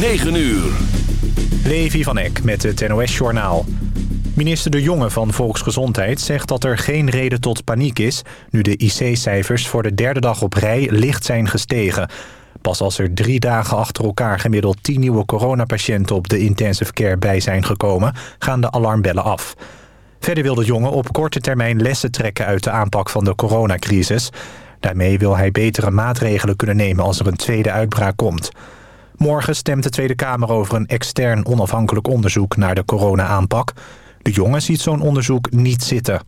9 uur. Levi van Eck met het NOS-journaal. Minister De Jonge van Volksgezondheid zegt dat er geen reden tot paniek is... nu de IC-cijfers voor de derde dag op rij licht zijn gestegen. Pas als er drie dagen achter elkaar gemiddeld 10 nieuwe coronapatiënten... op de intensive care bij zijn gekomen, gaan de alarmbellen af. Verder wil De Jonge op korte termijn lessen trekken uit de aanpak van de coronacrisis. Daarmee wil hij betere maatregelen kunnen nemen als er een tweede uitbraak komt... Morgen stemt de Tweede Kamer over een extern onafhankelijk onderzoek naar de corona-aanpak. De jongen ziet zo'n onderzoek niet zitten.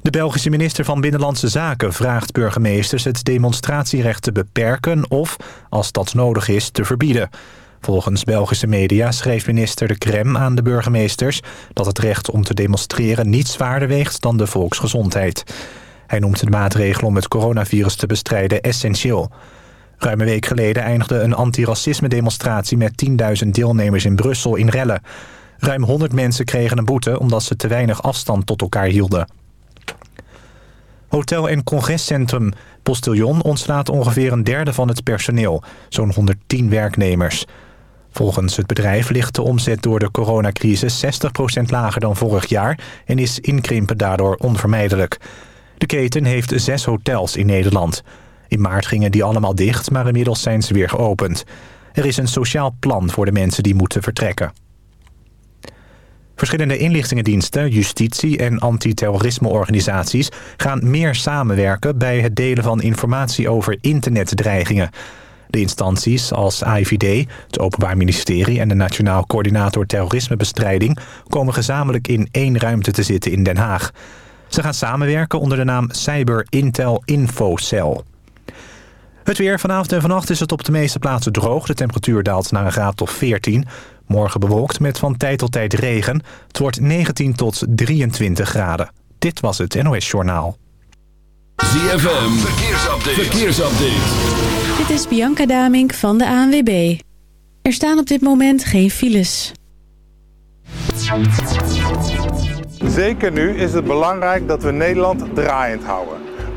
De Belgische minister van Binnenlandse Zaken vraagt burgemeesters het demonstratierecht te beperken of, als dat nodig is, te verbieden. Volgens Belgische media schreef minister de Krem aan de burgemeesters dat het recht om te demonstreren niet zwaarder weegt dan de volksgezondheid. Hij noemt de maatregelen om het coronavirus te bestrijden essentieel. Ruim een week geleden eindigde een antiracisme-demonstratie... met 10.000 deelnemers in Brussel in rellen. Ruim 100 mensen kregen een boete... omdat ze te weinig afstand tot elkaar hielden. Hotel- en congrescentrum Postillon ontslaat ongeveer een derde van het personeel. Zo'n 110 werknemers. Volgens het bedrijf ligt de omzet door de coronacrisis 60% lager dan vorig jaar... en is inkrimpen daardoor onvermijdelijk. De keten heeft zes hotels in Nederland... In maart gingen die allemaal dicht, maar inmiddels zijn ze weer geopend. Er is een sociaal plan voor de mensen die moeten vertrekken. Verschillende inlichtingendiensten, justitie en antiterrorismeorganisaties gaan meer samenwerken bij het delen van informatie over internetdreigingen. De instanties als AIVD, het Openbaar Ministerie en de Nationaal Coördinator Terrorismebestrijding komen gezamenlijk in één ruimte te zitten in Den Haag. Ze gaan samenwerken onder de naam Cyber Intel Infocel. Het weer. Vanavond en vannacht is het op de meeste plaatsen droog. De temperatuur daalt naar een graad of 14. Morgen bewolkt met van tijd tot tijd regen. Het wordt 19 tot 23 graden. Dit was het NOS Journaal. ZFM. Verkeersupdate. Verkeersupdate. Dit is Bianca Damink van de ANWB. Er staan op dit moment geen files. Zeker nu is het belangrijk dat we Nederland draaiend houden.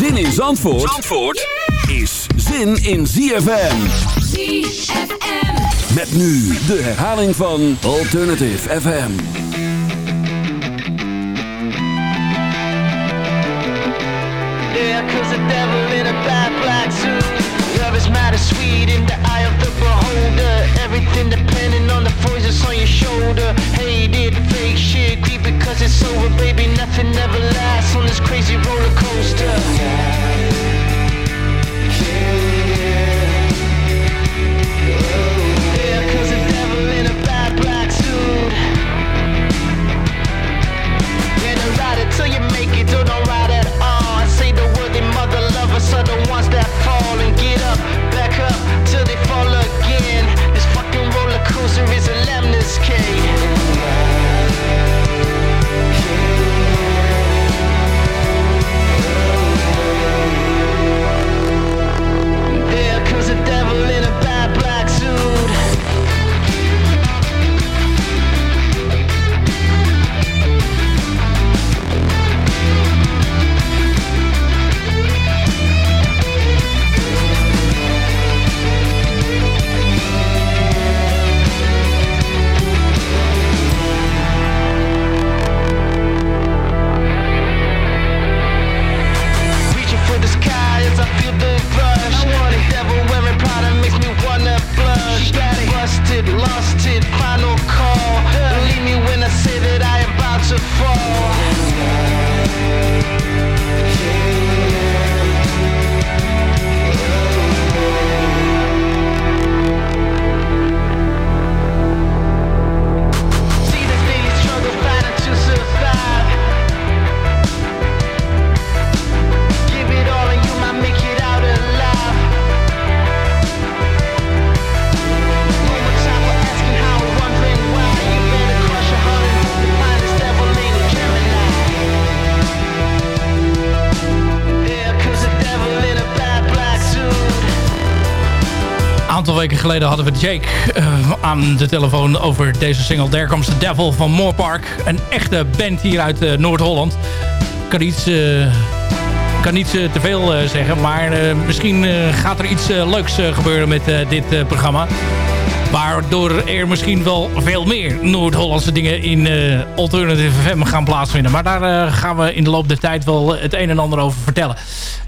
Zin in Zandvoort, Zandvoort is zin in ZFM. ZFM. Met nu de herhaling van Alternative FM. Yeah, cause the devil in a bad black suit. Is as sweet in the eye of the beholder. Everything depending on the voices on your shoulder. Hated fake shit, creep because it's over, baby. Nothing ever lasts on this crazy roller coaster. Till they fall again. Geleden hadden we Jake uh, aan de telefoon over deze single There Comes the Devil van Moorpark. Een echte band hier uit uh, Noord-Holland. Kan iets... Uh, kan niet te veel zeggen, maar misschien gaat er iets leuks gebeuren met dit programma. Waardoor er misschien wel veel meer Noord-Hollandse dingen in uh, Alternative FM gaan plaatsvinden. Maar daar uh, gaan we in de loop der tijd wel het een en ander over vertellen.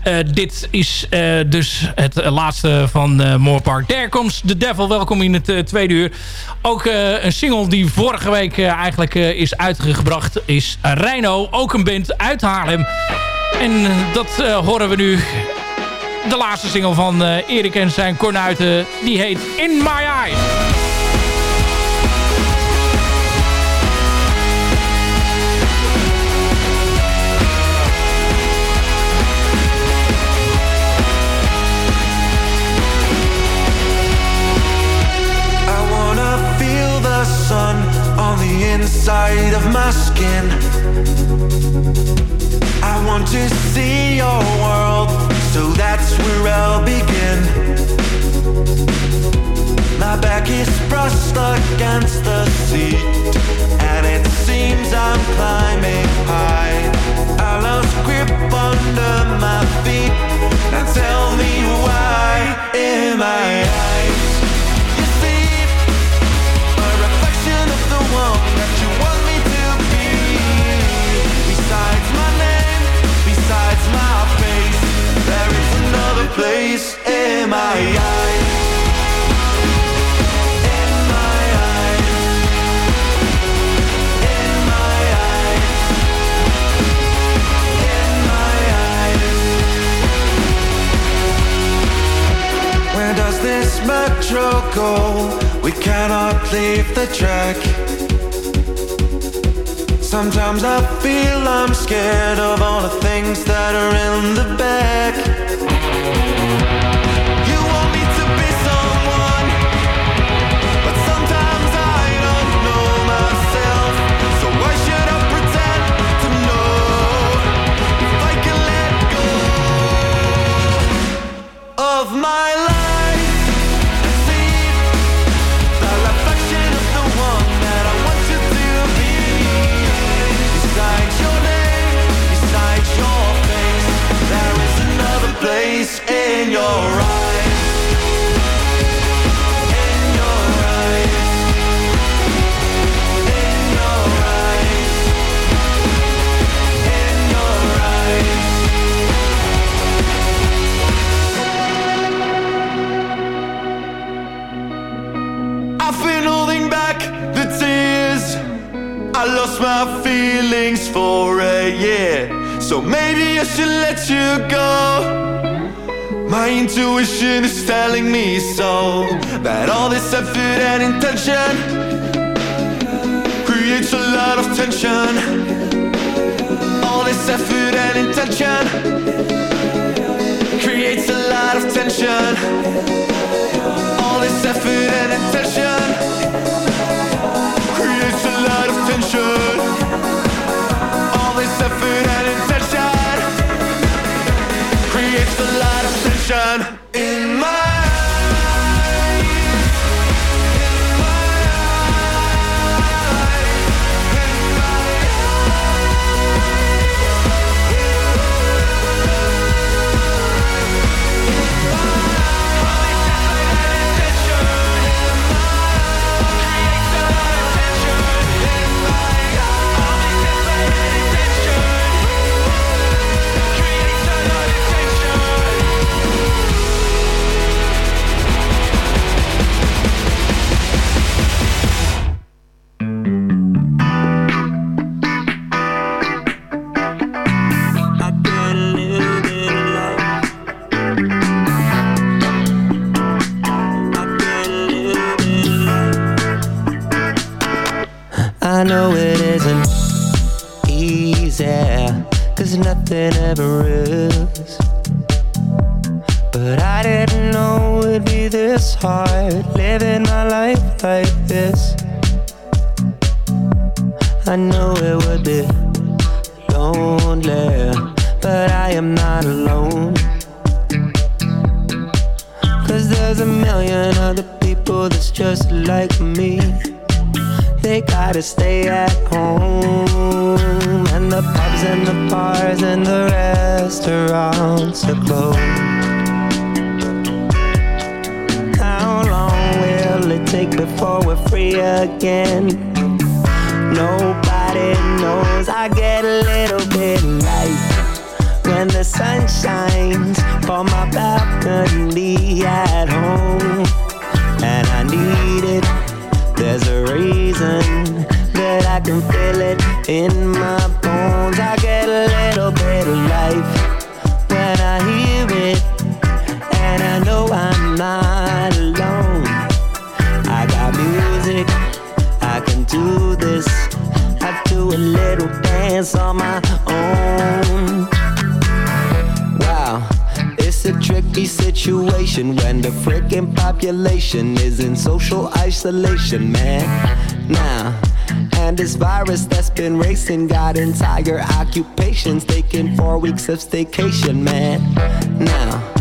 Uh, dit is dus het laatste van Moorpark. There Comes the Devil. Welkom in het tweede uur. Ook een single die vorige week eigenlijk is uitgebracht is Rhino. Ook een band uit Haarlem. En dat horen we nu de laatste single van uh, Erik en zijn kornuiten. Die heet In My Eyes. sun on the inside of my skin. I want to see your world so that's where I'll begin. My back is brushed against the seat, and it seems I'm climbing high. I lost grip under my feet, and tell me why in my eyes you see a reflection of the one place in my eyes. In my eyes. In my eyes. In my eyes. Where does this metro go? We cannot leave the track. Sometimes I feel I'm scared of all the things that are in the back. Man. Now, and this virus that's been racing got entire occupations taking four weeks of staycation, man. Now,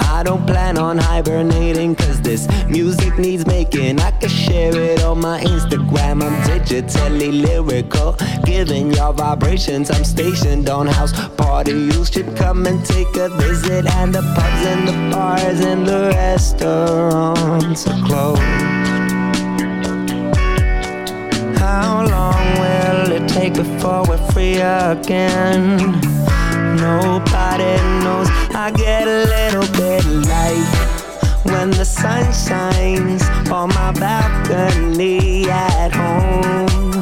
I don't plan on hibernating cause this music needs making. I can share it on my Instagram. I'm digitally lyrical, giving y'all vibrations. I'm stationed on house party. You should come and take a visit. And the pubs and the bars and the restaurants are closed. How long will it take before we're free again? Nobody knows. I get a little bit light when the sun shines on my balcony at home,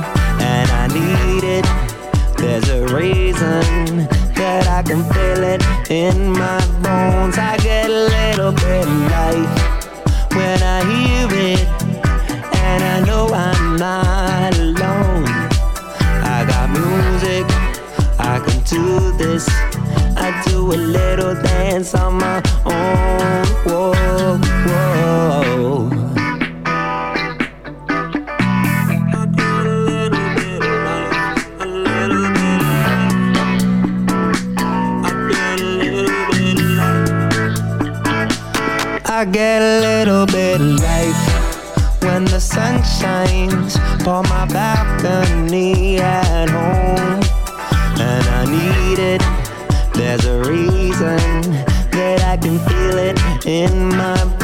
and I need it. There's a reason that I can feel it in my bones. I get a little bit light when I hear it, and I know I'm not do this. I do a little dance on my own. Whoa, whoa. I get a little bit of life, a little bit of life. I get a little bit of life. I get a little bit of life when the sun shines on my balcony at home, and I need it. There's a reason that I can feel it in my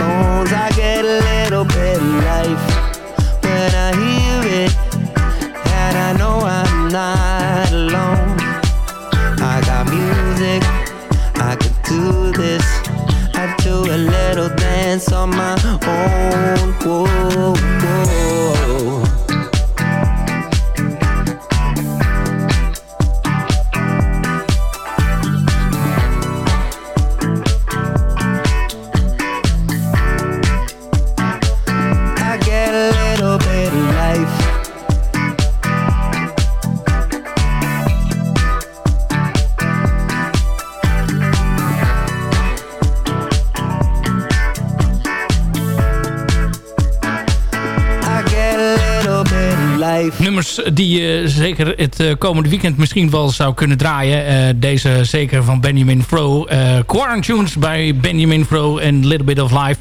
Nummers die je zeker het eh, komende weekend misschien wel zou kunnen draaien. Eh, deze zeker van Benjamin Fro. eh Quarantunes bij Benjamin Fro en Little Bit of Life.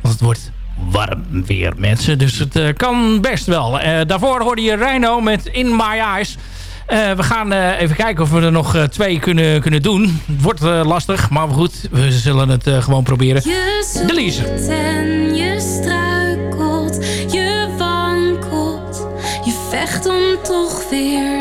Want het wordt warm weer mensen. Dus het eh, kan best wel. Eh, daarvoor hoorde je Rhino met In My Eyes. Eh, we gaan eh, even kijken of we er nog eh, twee kunnen, kunnen doen. Het wordt eh, lastig, maar goed. We zullen het eh, gewoon proberen. Je zoekt toch weer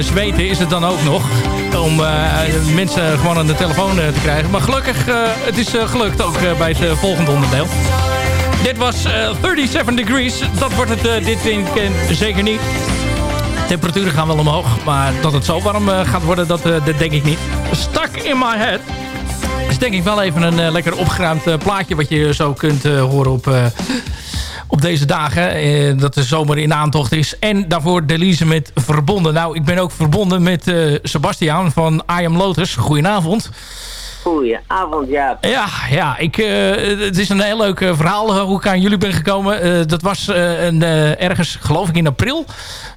zweten is het dan ook nog. Om eh, mensen gewoon aan de telefoon eh, te krijgen. Maar gelukkig, eh, het is eh, gelukt ook eh, bij het eh, volgende onderdeel. Dit was eh, 37 degrees. Dat wordt het eh, dit weekend zeker niet. Temperaturen gaan wel omhoog. Maar dat het zo warm eh, gaat worden, dat, eh, dat denk ik niet. Stuck in my head. is denk ik wel even een eh, lekker opgeruimd eh, plaatje... wat je zo kunt eh, horen op, eh, op deze dagen. eh, dat de zomer in aantocht is. En daarvoor Delise met Verbonden. Nou, ik ben ook verbonden met eh Sebastiaan van I Am Lotus. Goedenavond. Goedenavond, ja. Ja, ja ik, eh, het is een heel leuk verhaal hoe ik aan jullie ben gekomen. Dat was een, ergens, geloof ik, in april.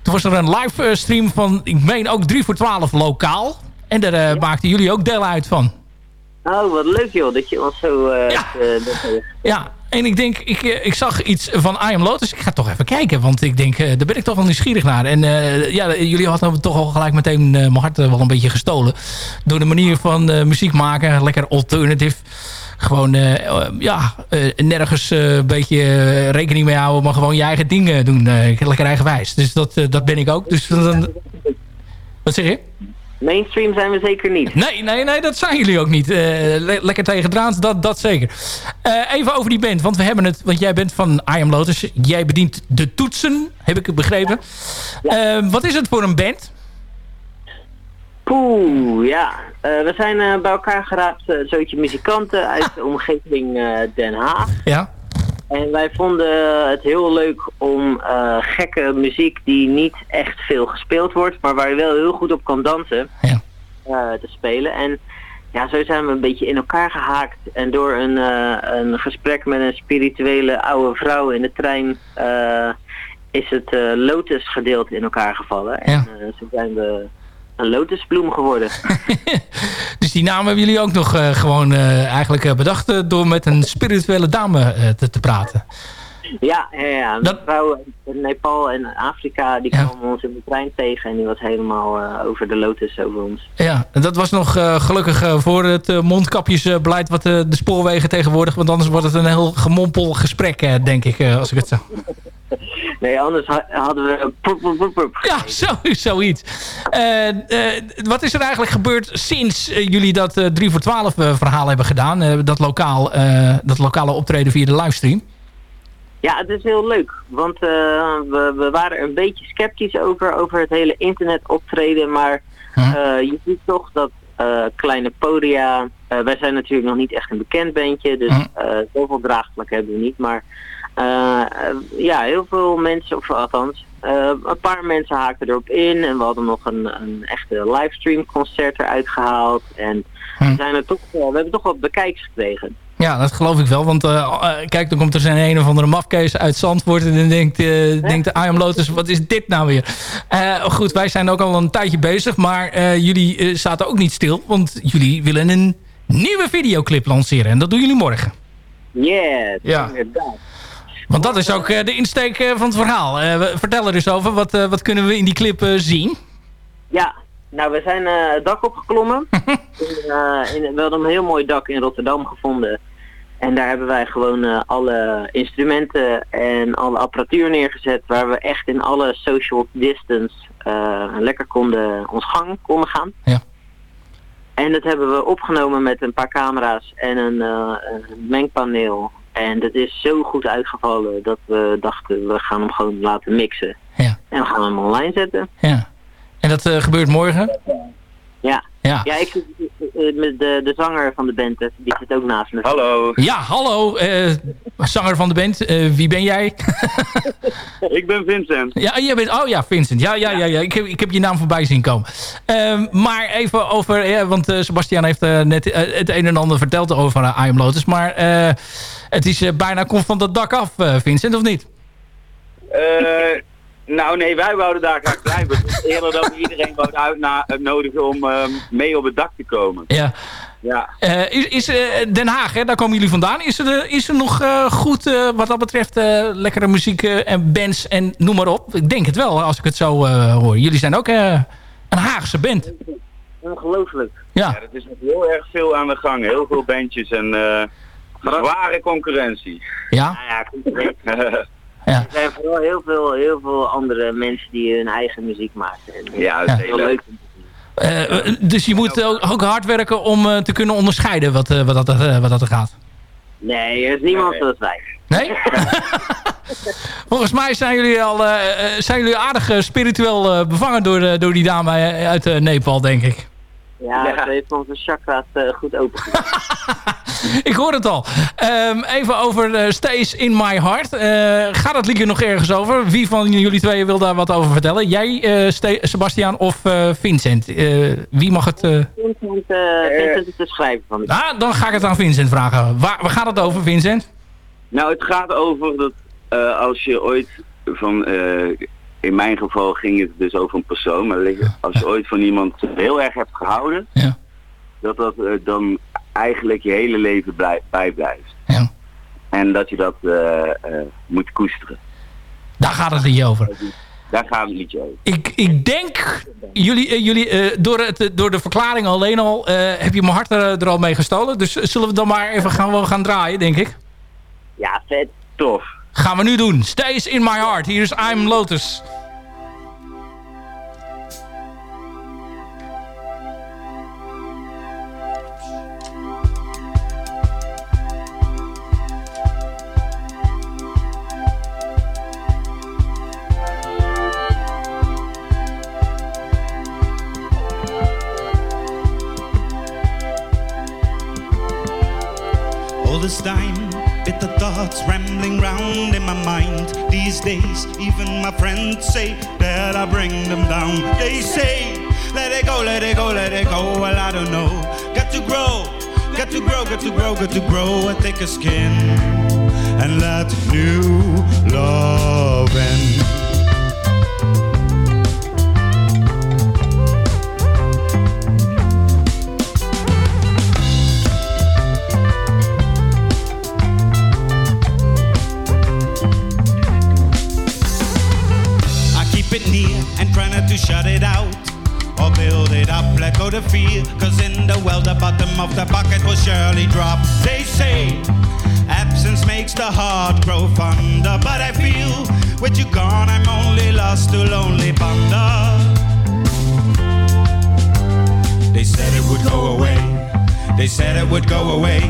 Toen was er een live eh, stream van, ik meen ook 3 voor 12 lokaal. En daar maakten jullie ook deel uit van. Oh, wat leuk joh, dat je ons zo... Ja, en ik denk, ik, eh, ik zag iets van I Am Lotus. Ik ga toch even kijken, want ik denk, eh, daar ben ik toch wel nieuwsgierig naar. En eh, ja, jullie hadden toch al gelijk meteen mijn hart wel een beetje gestolen. Door de manier van muziek maken, lekker alternative. Gewoon, ja, nergens een beetje rekening mee houden, maar gewoon je eigen dingen doen. lekker eigenwijs. Dus dat, dat ben ik ook. Dus dan... Wat zeg je? Mainstream zijn we zeker niet. Nee, nee, nee, dat zijn jullie ook niet. Eh, le- lekker tegen draad, dat, dat zeker. Eh, even over die band, want we hebben het... Want jij bent van I Am Lotus. Jij bedient de toetsen, heb ik het begrepen. Eh, wat is het voor een band? Poeh, ja. We zijn bij elkaar geraapt, eh, zootje muzikanten uit de omgeving Den Haag. Ja. En wij vonden het heel leuk om eh, gekke muziek die niet echt veel gespeeld wordt, maar waar je wel heel goed op kan dansen, Ja. eh, te spelen. En ja, zo zijn we een beetje in elkaar gehaakt. En door een, eh, een gesprek met een spirituele oude vrouw in de trein is het Lotus gedeelte in elkaar gevallen. En zo zijn we een lotusbloem geworden. Dus die naam hebben jullie ook nog eh, gewoon eh, eigenlijk eh, bedacht... door met een spirituele dame te, te praten. Ja, ja, ja. Vrouw Nepal en Afrika, die kwamen ons in de trein tegen en die was helemaal eh, over de lotus over ons. Ja, en dat was nog eh, gelukkig eh, voor het mondkapjesbeleid... wat de spoorwegen tegenwoordig... want anders wordt het een heel gemompel gesprek, denk ik, als ik het zo... Nee, anders ha- hadden we... Poep, poep, poep, poep. Ja, zo, zoiets. Wat is er eigenlijk gebeurd sinds jullie dat eh 3 voor 12 eh, verhaal hebben gedaan? dat, lokaal, dat lokale optreden via de livestream? Ja, het is heel leuk, want eh, we, we waren een beetje sceptisch over, over het hele internet optreden, maar eh, je ziet toch dat eh, kleine podia, wij zijn natuurlijk nog niet echt een bekend bandje, dus eh, zoveel draagvlak hebben we niet, maar ja, heel veel mensen, of althans, een paar mensen haakten erop in en we hadden nog een, een echte livestream concert eruit gehaald en we, zijn er toch, wel- we hebben toch wat bekijks gekregen. Ja, dat geloof ik wel. Want eh, eh, kijk, dan komt er zijn een of andere mafkees uit Zandvoort... en dan denkt, eh denkt de I Am Lotus, wat is dit nou weer? Goed, wij zijn ook al een tijdje bezig... maar jullie zaten ook niet stil... want jullie willen een nieuwe videoclip lanceren. En dat doen jullie morgen. Yeah, Ja. inderdaad. Want dat is ook de insteek van het verhaal. We- vertel er eens over. Wat, wat kunnen we in die clip zien? Ja, nou we zijn eh, het dak opgeklommen. in, eh, in, we hadden een heel mooi dak in Rotterdam gevonden. En daar hebben wij gewoon eh, alle instrumenten en alle apparatuur neergezet waar we echt in alle social distance lekker konden ons gang konden gaan. Ja. En dat hebben we opgenomen met een paar camera's en een, een mengpaneel. En dat is zo goed uitgevallen dat we dachten we gaan hem gewoon laten mixen. Ja. En we gaan hem online zetten. Ja. En dat eh, gebeurt morgen? Ja. Ja. Ja, ik eh, met de, de zanger van de band, eh, die zit ook naast me. Hallo. Ja, hallo. eh, zanger van de band. Eh, wie ben jij? Ik ben Vincent. Ja, jij bent, oh ja, Vincent. Ja, ja, ja, ja. Ik, heb, ik heb je naam voorbij zien komen. Ehm, maar even over, ja, want eh, Sebastian heeft eh, net eh, het een en ander verteld over uh, I Am Lotus. Maar eh, het is eh, bijna komt van dat dak af, eh, Vincent, of niet? Eh, nou nee, wij wouden daar graag blijven. Het eerder dat iedereen wouden uitnodigen om ehm, mee op het dak te komen. Ja. Ja. Eh, is is eh, Den Haag, hè, daar komen jullie vandaan. Is er, eh, is er nog eh, goed eh, wat dat betreft eh, lekkere muziek eh, en bands en noem maar op? Ik denk het wel, als ik het zo eh, hoor. Jullie zijn ook eh, een Haagse band. Ongelooflijk. Ja. Er is nog heel erg veel aan de gang. Heel veel bandjes en eh, zware concurrentie. Ja? Nou ja, Ja. Er zijn vooral heel veel, heel veel andere mensen die hun eigen muziek maken. En, Ja, dat is heel leuk. Eh, eh, dus je moet ook, ook hard werken om eh, te kunnen onderscheiden wat, eh, wat, dat, eh, wat dat er gaat. Nee, er is niemand zoals wij. Nee? Volgens mij zijn jullie al zijn jullie aardig spiritueel eh, bevangen door, eh, door die dame uit Nepal, denk ik. Ja, ze heeft onze chakra's eh, goed open Ik hoor het al. Ehm, even over eh, Stays in My Heart. Eh, gaat het liedje nog ergens over? Wie van jullie twee wil daar wat over vertellen? Jij, eh, Ste- Sebastian of eh, Vincent? Eh, wie mag het... eh, Vincent, Vincent is de schrijver van Ah, dan ga ik het aan Vincent vragen. Waar, waar gaat het over, Vincent? Nou, het gaat over dat eh, als je ooit van, eh, in mijn geval ging het dus over een persoon, maar als je ooit van iemand heel erg hebt gehouden, Ja. dat dat eh, dan eigenlijk je hele leven blij, bijblijft. Ja. En dat je dat eh, eh, moet koesteren. Daar gaat het liedje over. Daar gaat het liedje over. Ik, ik denk, jullie, jullie door, het, door de verklaring alleen al, heb je mijn hart er, er al mee gestolen. Dus zullen we dan maar even gaan, wel gaan draaien, denk ik. Ja, vet. Tof. Gaan we nu doen. Stays in my heart. Hier is I'm Lotus. All this time, bitter thoughts rambling round in my mind. These days, even my friends say that I bring them down. They say, let it go, let it go, let it go. Well, I don't know. Got to grow, got to grow, got to grow, got to grow a thicker skin. And let new love shut it out. Or build it up, let go the fear. Cause in the well, the bottom of the bucket will surely drop. They say absence makes the heart grow fonder. But I feel with you gone, I'm only lost to lonely ponder. They said it would go away. They said it would go away.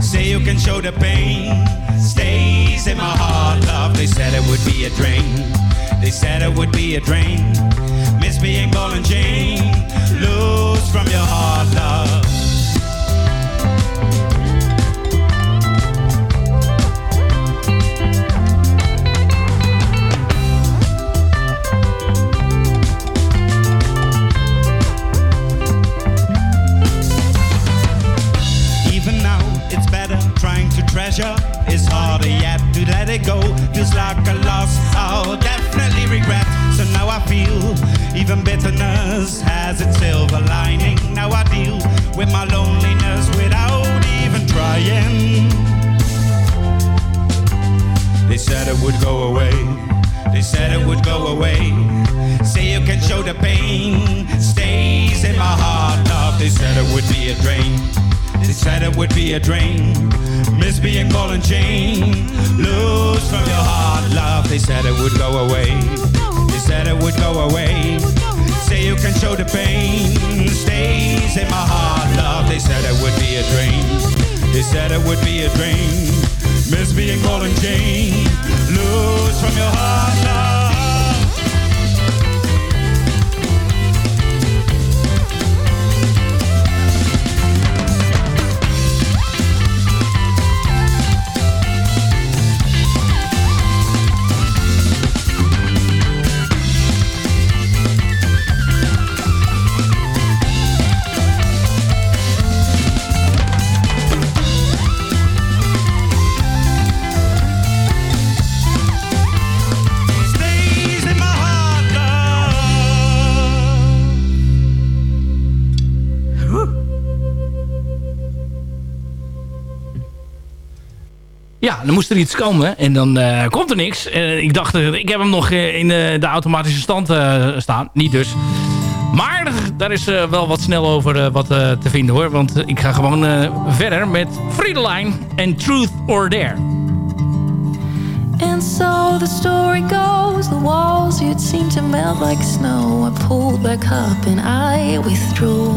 Say you can show the pain. Stays in my heart, love. They said it would be a drain. They said it would be a drain. Miss being ball and chain. Lose from your heart, love. Treasure. It's harder yet to let it go. Feels like a loss. I'll definitely regret. So now I feel even bitterness has its silver lining. Now I deal with my loneliness without even trying. They said it would go away. They said it would go away. Say you can show the pain. Stays in my heart, love. They said it would be a drain. They said it would be a drain. Miss being ball and chain. Lose from your heart, love. They said it would go away. They said it would go away. Say you can show the pain. Stays in my heart, love. They said it would be a drain. They said it would be a drain. Miss being ball and chain. Lose from your heart, love. moest er iets komen. En dan uh, komt er niks. Uh, ik dacht, eh, ik heb hem nog in de automatische stand staan. Niet dus. Maar daar is wel wat snel over wat te vinden hoor. Want ik ga gewoon verder met Friedeline en Truth or Dare. And so the story goes, the walls you'd seem to melt like snow. I pulled back up and I withdrew.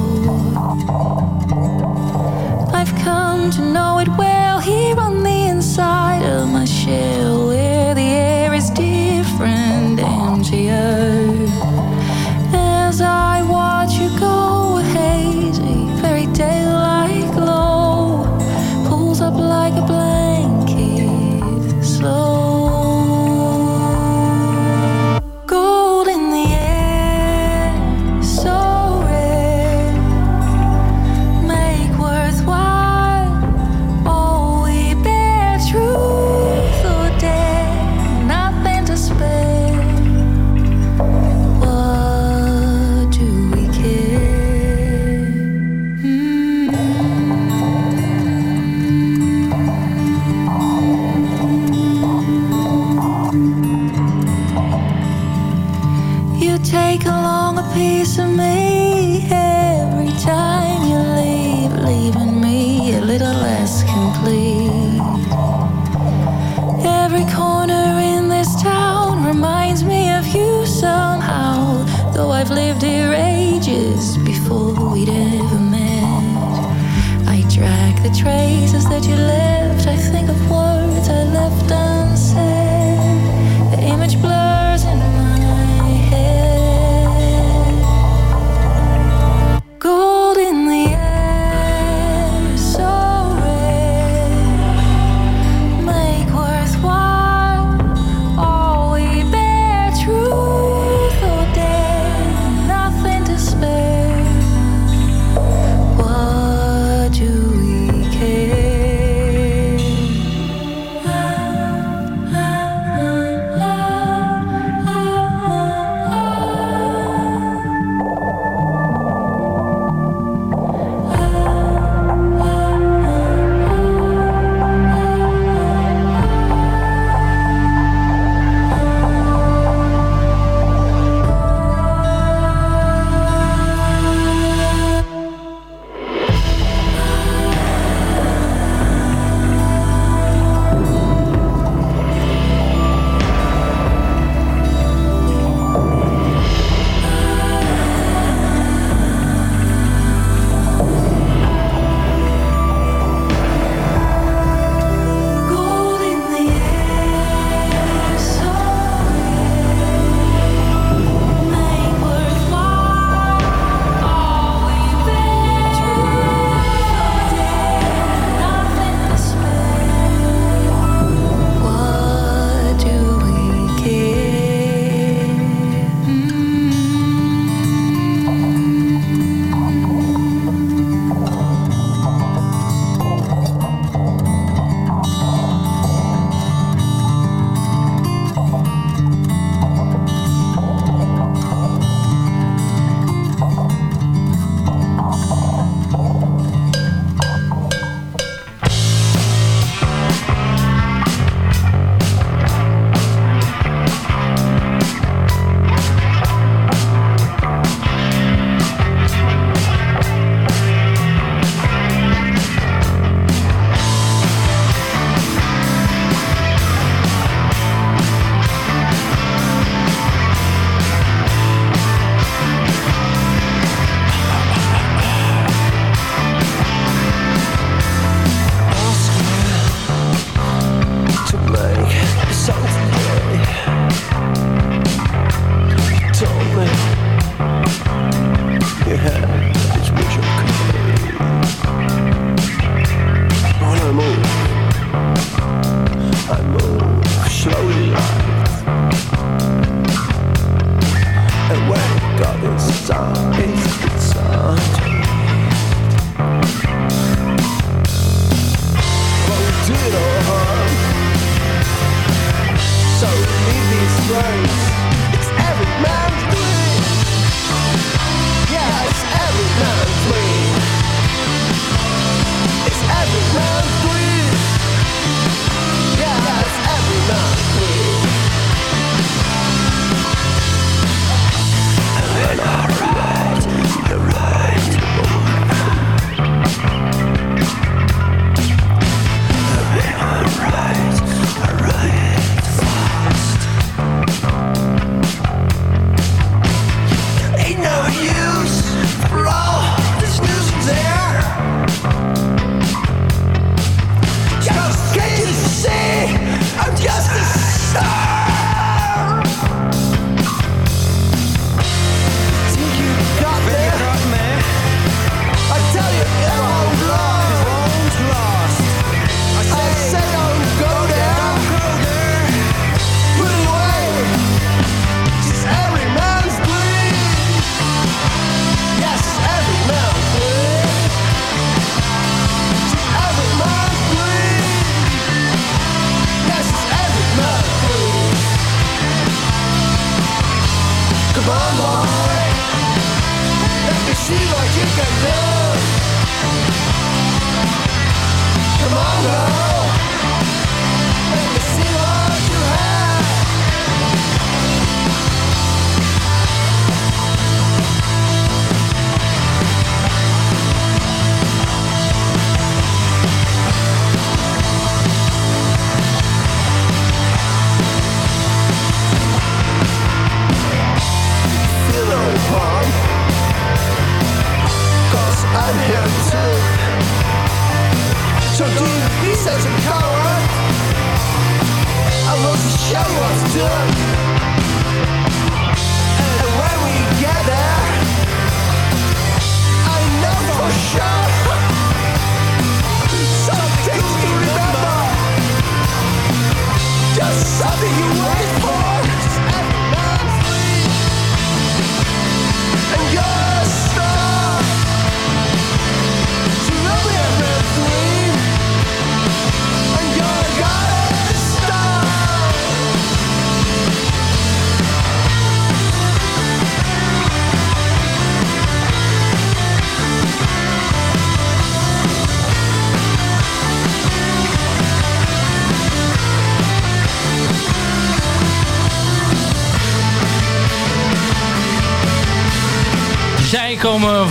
I've come to know it well here on the inside of my shell where the air is different and emptier. is complete. Every corner in this town reminds me of you somehow, though I've lived here ages before we'd ever met. I track the traces that you left.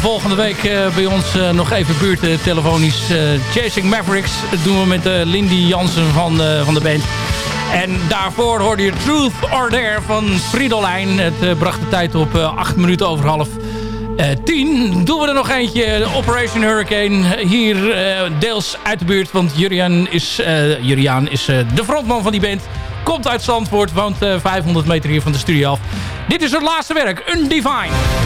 Volgende week uh, bij ons uh, nog even buurt telefonisch. Chasing Mavericks dat doen we met Lindy Jansen van, van de band. En daarvoor hoorde je Truth or Dare van Fridolijn. Het bracht de tijd op 8 minuten over half 10. Doen we er nog eentje, Operation Hurricane. Hier deels uit de buurt, want Juriaan is, Juriaan is de frontman van die band. Komt uit Zandvoort, woont 500 meter hier van de studio af. Dit is het laatste werk, Undivine.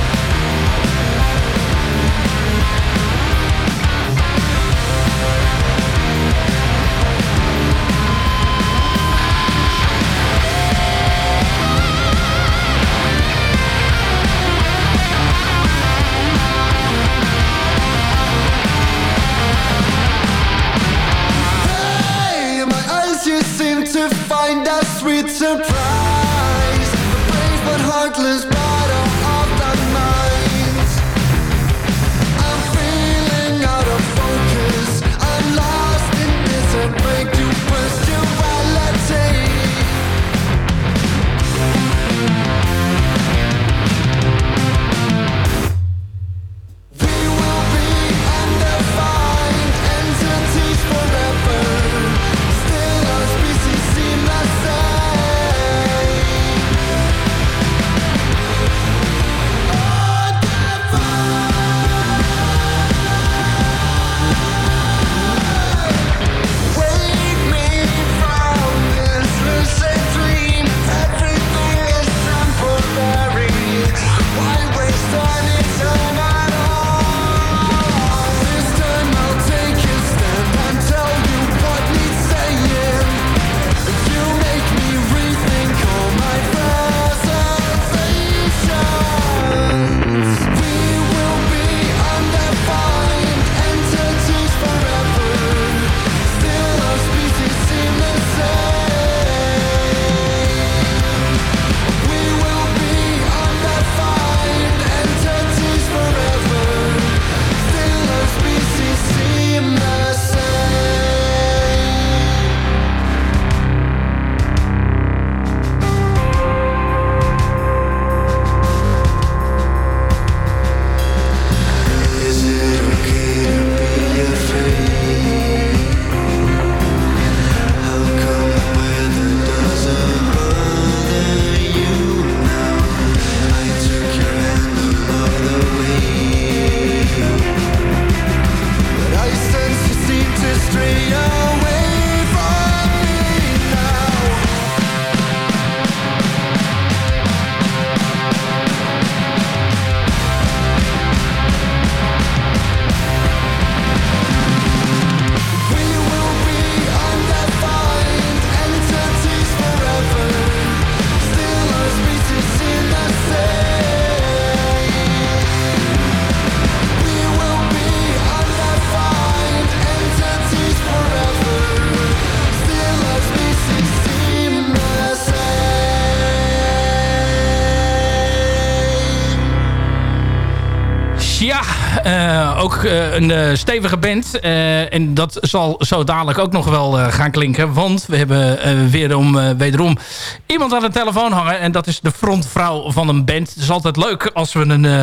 Ook eh, een eh, stevige band. Eh, en dat zal zo dadelijk ook nog wel eh, gaan klinken. Want we hebben eh, weerom, eh, wederom iemand aan de telefoon hangen. En dat is de frontvrouw van een band. Het is altijd leuk als we een, eh,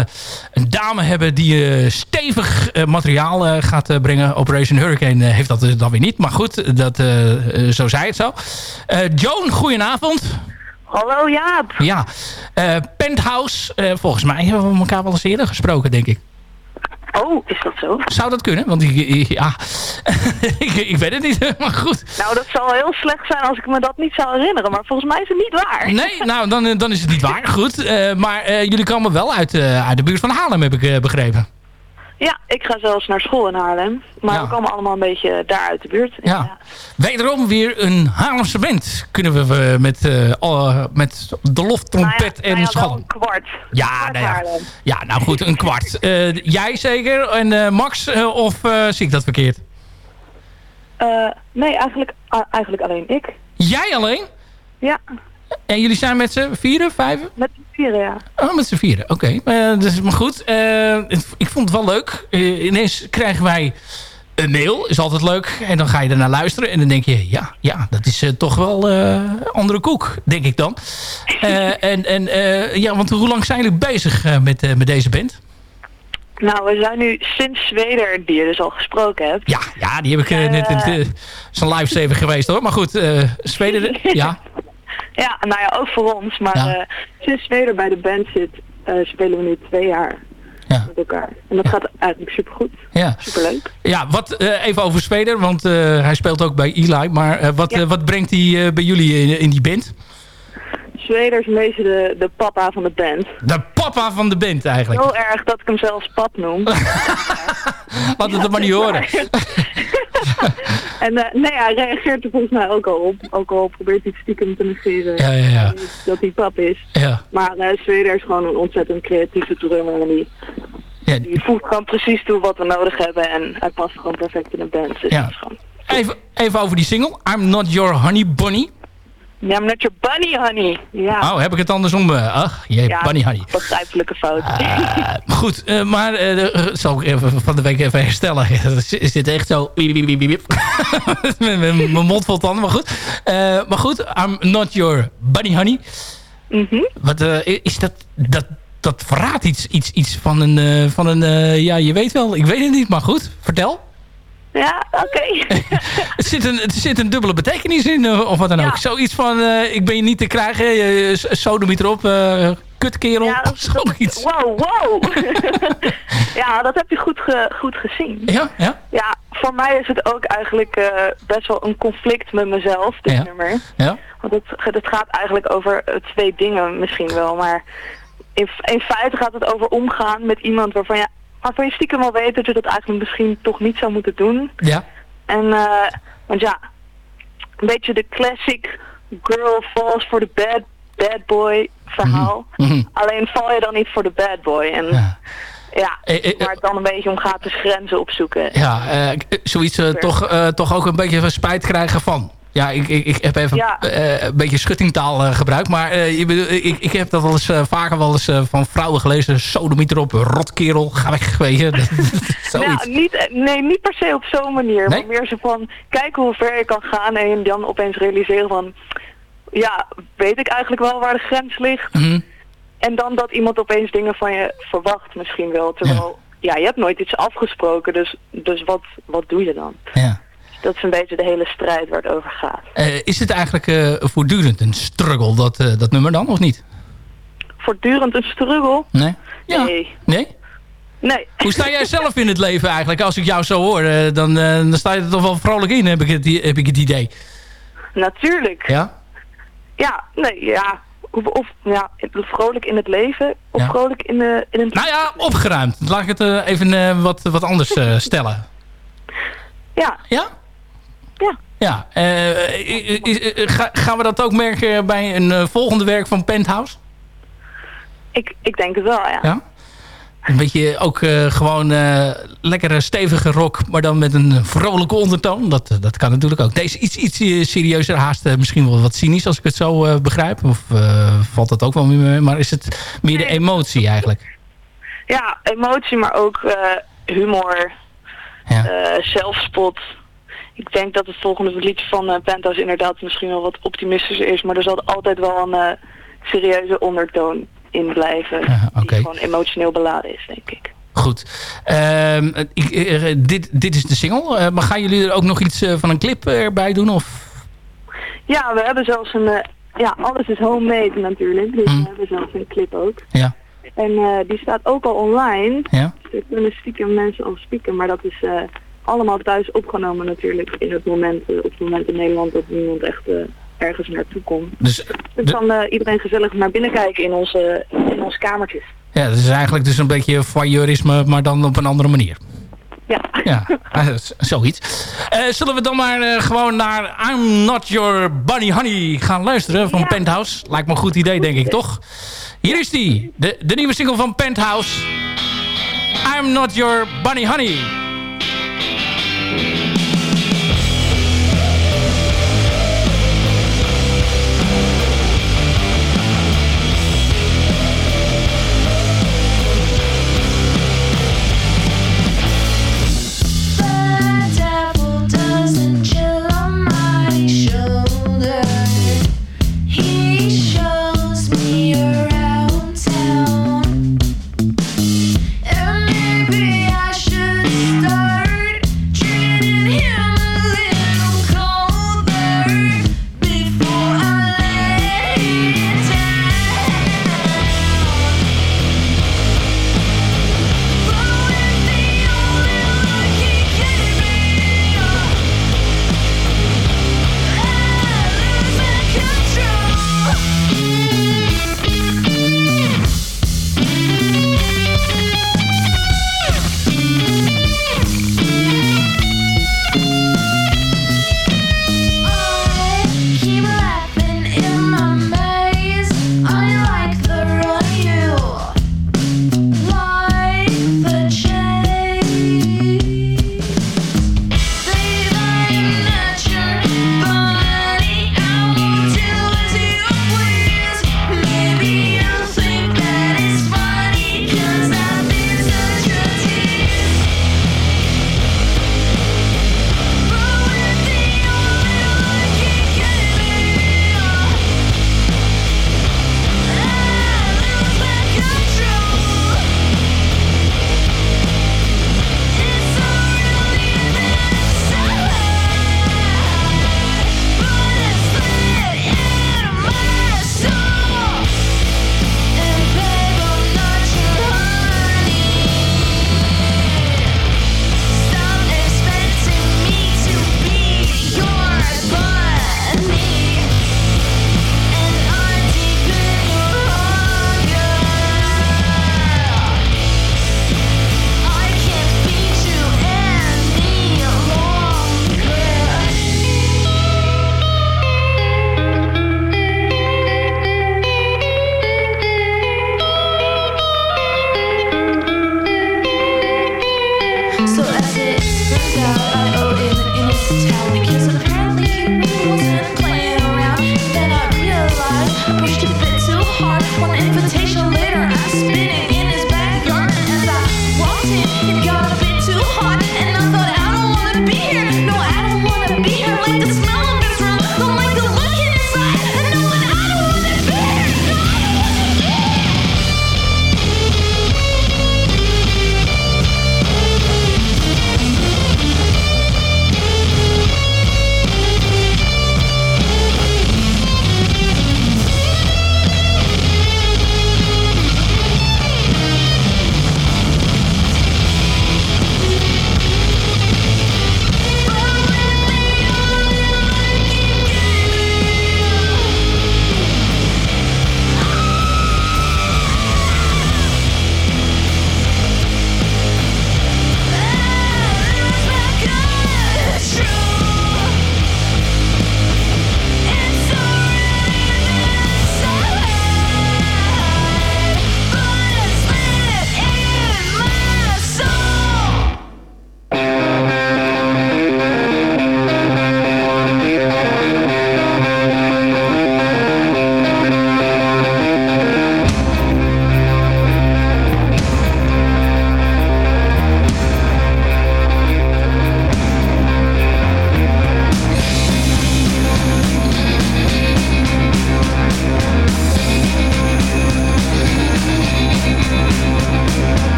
een dame hebben die eh, stevig eh, materiaal eh, gaat eh, brengen. Operation Hurricane eh, heeft dat eh, dan weer niet. Maar goed, dat, eh, eh, zo zei het zo. Eh, Joan, goedenavond. Hallo Jaap. Ja, eh, Penthouse. eh, volgens mij hebben we elkaar wel eens eerder gesproken, denk ik. Oh, is dat zo? Zou dat kunnen? Want ik, ja, ik, ik weet het niet, maar goed. Nou, dat zal heel slecht zijn als ik me dat niet zou herinneren. Maar volgens mij is het niet waar. Nee, nou, dan, eh, dan is het niet waar. Goed, eh, maar eh, jullie komen wel uit, uit de buurt van Haarlem, heb ik begrepen. Ja, ik ga zelfs naar school in Haarlem. Maar we komen allemaal een beetje daar uit de buurt. Ja. Wederom weer een Haarlemse band. Kunnen we met, alle- met de loftrompet en Nou ja, wel schalm. een kwart. Ja, nou ja. Haarlem. ja, nou goed, een kwart. Eh, jij zeker? En eh, Max, of zie ik dat verkeerd? Nee, eigenlijk, eigenlijk alleen ik. Jij alleen? Ja. En jullie zijn met z'n vieren, vijven? Met z'n vieren, ja. Oh, met z'n vieren. Oké. Eh, dus, maar goed, eh, ik vond het wel leuk. Eh, ineens krijgen wij een mail. Is altijd leuk. En dan ga je ernaar luisteren. En dan denk je, ja, ja dat is toch wel andere koek, denk ik dan. En en ja, want hoe lang zijn jullie bezig met, met deze band? Nou, we zijn nu sinds Zweder, die je dus al gesproken hebt. Ja, ja die heb ik net... Uh, zijn live saver geweest hoor. Maar goed, Zweden... ja. Ja, nou ja, ook voor ons. Maar Ja. eh, sinds Zweder bij de band zit, eh, spelen we nu twee jaar met elkaar. En dat gaat eigenlijk supergoed. Ja. Superleuk. Ja, wat, eh, even over Zweden, want hij speelt ook bij Eli. Maar wat, wat brengt hij bij jullie in, in die band? Zweder is een beetje de, de papa van de band. De papa van de band eigenlijk. Zo erg dat ik hem zelfs pap noem. Laat het er maar niet horen. en eh, nee, hij reageert er volgens mij ook al op. Ook al probeert hij stiekem te negeren Ja, ja, ja. dat hij pap is. Ja. Maar Zweder is gewoon een ontzettend creatieve drummer. En die, die voegt gewoon precies toe wat we nodig hebben. En hij past gewoon perfect in een band. Dus Ja. Even, even over die single. I'm not your honey bunny. Ja, I'm not your bunny, honey. Ja. Oh, heb ik het andersom? eh, ach, jee, ja, bunny honey. begrijpelijke fout. Ah, goed, eh, maar de- zal ik even van de week even herstellen. Is dit echt zo... Mijn mond vol tanden, maar goed. Maar goed, I'm not your bunny honey. Wat eh, is dat... dat dat verraadt iets, iets, iets van een... van een ja, je weet wel. Ik weet het niet, maar goed. Vertel. Ja, oké. Het zit, een, het zit een dubbele betekenis in, eh, of wat dan ook. Zoiets van, eh, ik ben je niet te krijgen, uh, sodomiet erop, eh kutkerel, Ja, of zoiets. Wow, wow. ja, dat heb je goed, ge- goed gezien. Ja, ja. Ja, voor mij is het ook eigenlijk eh, best wel een conflict met mezelf, dit Ja. nummer. Ja. Want het, het gaat eigenlijk over eh, twee dingen misschien wel, maar in, in feite gaat het over omgaan met iemand waarvan je, waarvan je stiekem wel weet dat je dat eigenlijk misschien toch niet zou moeten doen. Ja. En, eh, want ja, een beetje de classic girl falls for the bad, bad boy verhaal. Mhm. Alleen val je dan niet voor de bad boy. En ja, Eh, waar het dan een beetje om gaat is grenzen opzoeken. Ja, eh, zoiets eh, toch, eh, toch ook een beetje spijt krijgen van. Ja, ik, ik, ik heb even Ja. eh, een beetje schuttingtaal eh, gebruikt. Maar eh, ik, ik heb dat wel eens vaker wel eens van vrouwen gelezen. Sodomiet erop, rotkerel, ga weg, weet je. Nou, niet, nee, niet per se op zo'n manier. Nee? Maar meer zo van, kijken hoe ver je kan gaan en dan opeens realiseren van... Ja, weet ik eigenlijk wel waar de grens ligt? Mhm. En dan dat iemand opeens dingen van je verwacht misschien wel. Terwijl, ja, je hebt nooit iets afgesproken, dus, dus wat, wat doe je dan? Ja. Dat is een beetje de hele strijd waar het over gaat. Eh, is het eigenlijk eh, voortdurend een struggle, dat, eh, dat nummer dan, of niet? Voortdurend een struggle? Nee? Ja. Nee. Nee? Nee. Hoe sta jij zelf in het leven eigenlijk? Als ik jou zo hoor, dan, dan sta je er toch wel vrolijk in, heb ik het, heb ik het idee. Natuurlijk. Ja? Ja, nee, ja. Of, of ja, vrolijk in het leven, of Ja. vrolijk in, de, in een... Nou ja, opgeruimd. Laat ik het even wat, wat anders stellen. Ja. Ja? Ja. Ja. eh, i- ga- gaan we dat ook merken bij een eh, volgende werk van Penthouse? Ik, ik denk het wel, ja. Ja? Een beetje ook eh, gewoon eh, lekkere stevige rock, maar dan met een vrolijke ondertoon. Dat, eh, dat kan natuurlijk ook. Deze iets, iets eh, serieuzer, haast eh, misschien wel wat cynisch als ik het zo eh, begrijp. Of eh, valt dat ook wel meer mee? Maar is het meer de emotie eigenlijk? Ja, emotie, maar ook eh, humor, eh, zelfspot. Ik denk dat het volgende liedje van uh, Penthouse inderdaad misschien wel wat optimistischer is, maar er zal altijd wel een eh, serieuze ondertoon in blijven. Die gewoon emotioneel beladen is, denk ik. Goed. Ehm, ik, eh, dit, dit is de single. Eh, maar gaan jullie er ook nog iets eh, van een clip erbij doen? Of? Ja, we hebben zelfs een... eh, ja, alles is homemade natuurlijk. Dus we hebben zelfs een clip ook. Ja. En eh, die staat ook al online. Ja. Er kunnen stiekem mensen al spieken, maar dat is eh, allemaal thuis opgenomen natuurlijk. In het moment, eh, op het moment in Nederland dat niemand echt eh, ergens naartoe komt. Dus, Dus kan eh, iedereen gezellig naar binnen kijken in onze, in onze kamertjes. Ja, dat is eigenlijk dus een beetje voyeurisme, maar dan op een andere manier. Ja. Ja, zoiets. Zullen we dan maar gewoon naar I'm Not Your Bunny Honey gaan luisteren van Penthouse? Lijkt me een goed idee, denk ik, toch? Hier is die, de, de nieuwe single van Penthouse. I'm Not Your Bunny Honey.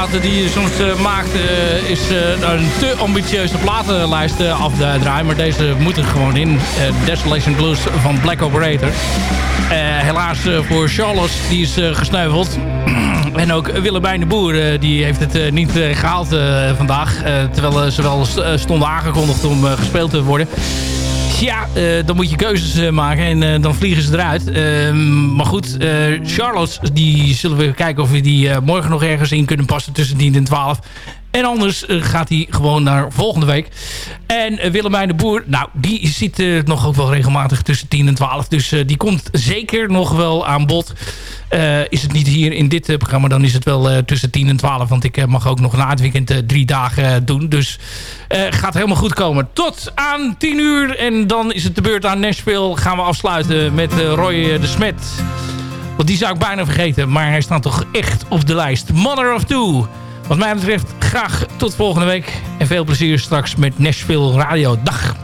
Fouten die je soms maakt is een te ambitieuze platenlijst af te draaien. Maar deze moet er gewoon in. Desolation Blues van Black Operator. helaas voor Charles, die is gesneuveld. en ook Willemijn de Boer, die heeft het niet gehaald vandaag. terwijl ze wel stonden aangekondigd om gespeeld te worden ja, uh, dan moet je keuzes uh, maken en uh, dan vliegen ze eruit. Ehm, maar goed, Charlotte, die zullen we kijken of we die morgen nog ergens in kunnen passen tussen 10 en 12. En anders gaat hij gewoon naar volgende week. En Willemijn de Boer, nou, die zit nog ook wel regelmatig tussen 10 en 12. Dus die komt zeker nog wel aan bod. Is het niet hier in dit programma, dan is het wel tussen 10 en 12. Want ik mag ook nog na het weekend drie dagen doen. Dus gaat helemaal goed komen. Tot aan 10 uur. En dan is het de beurt aan Nashville. Gaan we afsluiten met Roy de Smet. Want die zou ik bijna vergeten. Maar hij staat toch echt op de lijst. Mother of Two. Wat mij betreft graag tot volgende week. En veel plezier straks met Nashville Radio. Dag.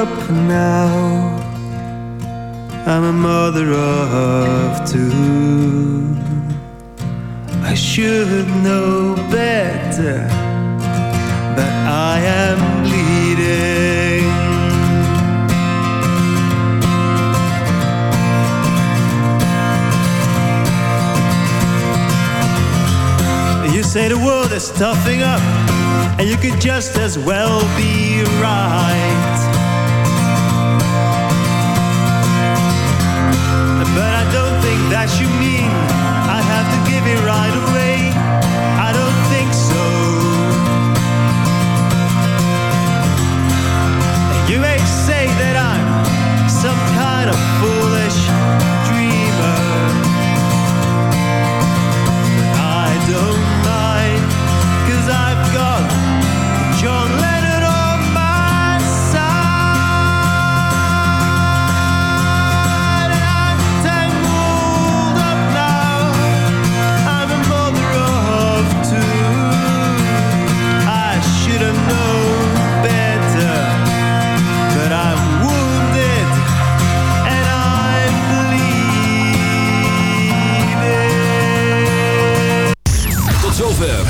Up now. I'm a mother of two. I should know better, but I am bleeding. You say the world is toughing up, and you could just as well be right. That you mean